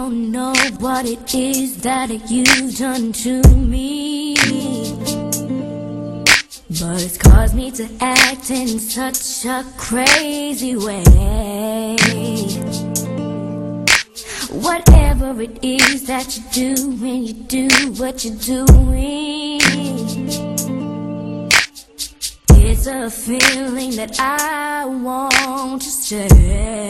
don't know what it is that you've done to me. But it's caused me to act in such a crazy way. Whatever it is that you do when you do what you're doing. It's a feeling that I want to stay.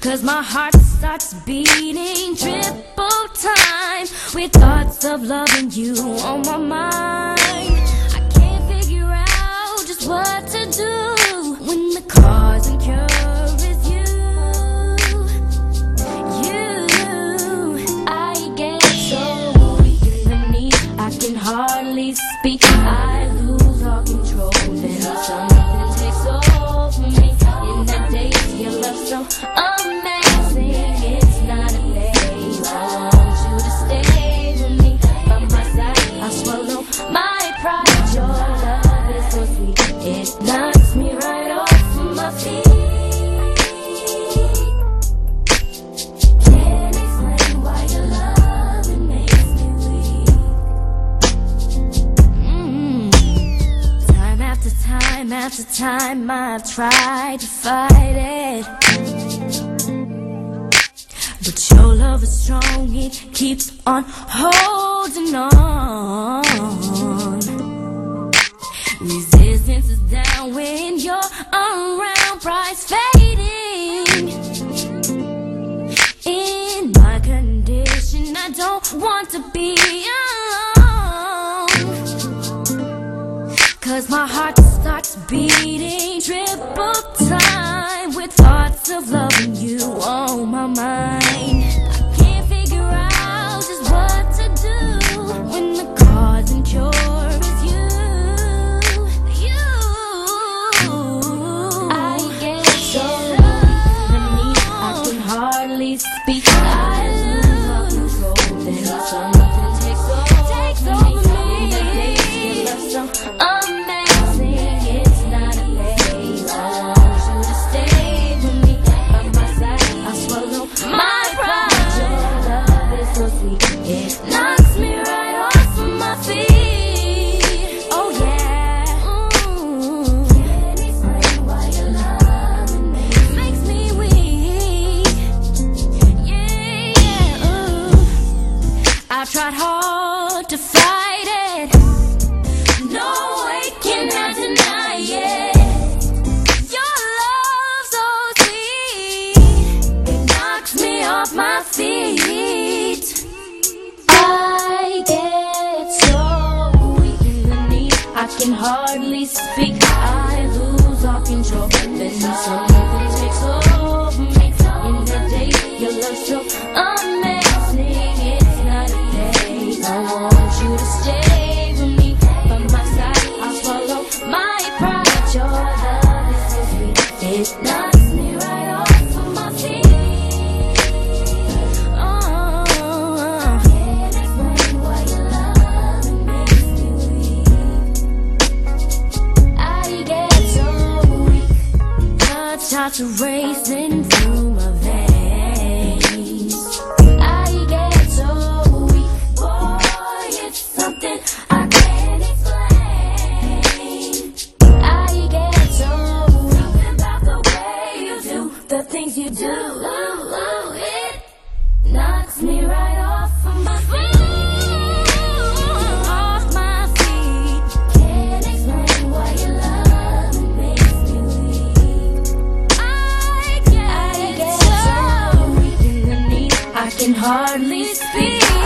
Cause my heart starts beating triple time with thoughts of loving you on my mind. Time after time, I've tried to fight it. But your love is strong, it keeps on holding on. Resistance is down when you're around, price fading. In my condition, I don't want to be alone. Cause my heart starts beating triple time with thoughts of loving you on my mind. I can't figure out just what to do when the cause and cure is you. You. I get so weak in the knee, I can hardly speak. It knocks me right off of my feet. Oh yeah. Can't explain why your love makes me weak. Yeah, yeah. Tried hard to fight it. No way can I deny it. Your love so sweet, it knocks me off my feet. Blood starts racing through can hardly speak.